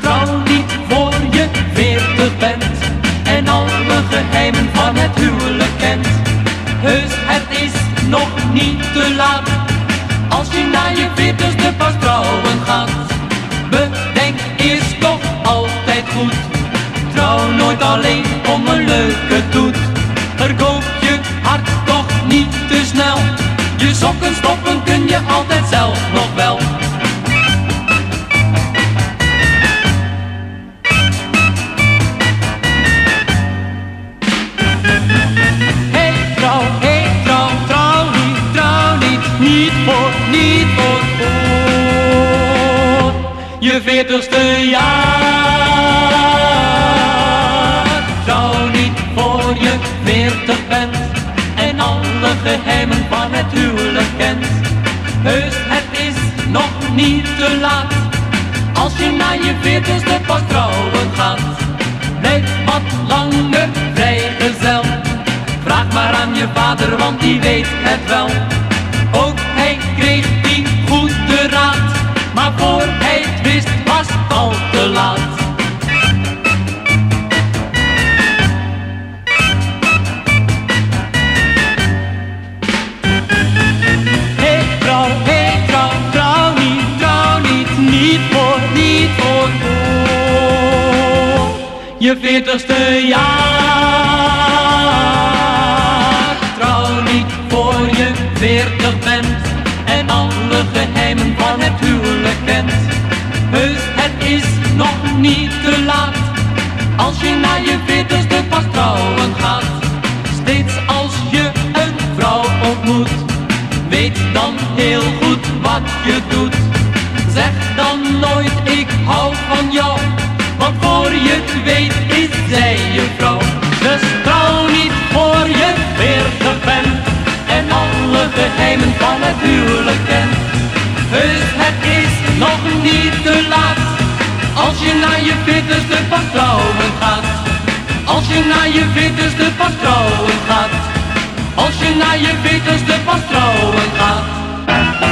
Trouw niet voor je veertig bent en alle geheimen van het huwelijk kent. Heus, het is nog niet te laat als je na je veertigste pas trouwen gaat. Bedenk eerst toch altijd goed, trouw nooit alleen sokken stoppen kun je altijd zelf nog wel. Hey trouw, hey trouw, trouw niet, trouw niet, niet voor, niet voor, voor je veertigste jaar. Trouw niet voor je veertig bent en alle geheimen van het huwelijk niet te laat als je na je veertigste pas trouwen gaat. Blijf wat langer vrijgezel. Vraag maar aan je vader, want die weet het wel. Je veertigste jaar. Trouw niet voor je veertig bent en alle geheimen van het huwelijk kent. Heus, het is nog niet te laat als je na je veertigste pas trouwen gaat. Steeds als je een vrouw ontmoet, weet dan heel goed wat je doet. Nog niet te laat als je naar je veertigste pas trouwen gaat. Als je naar je veertigste pas trouwen gaat. Als je naar je veertigste pas trouwen gaat.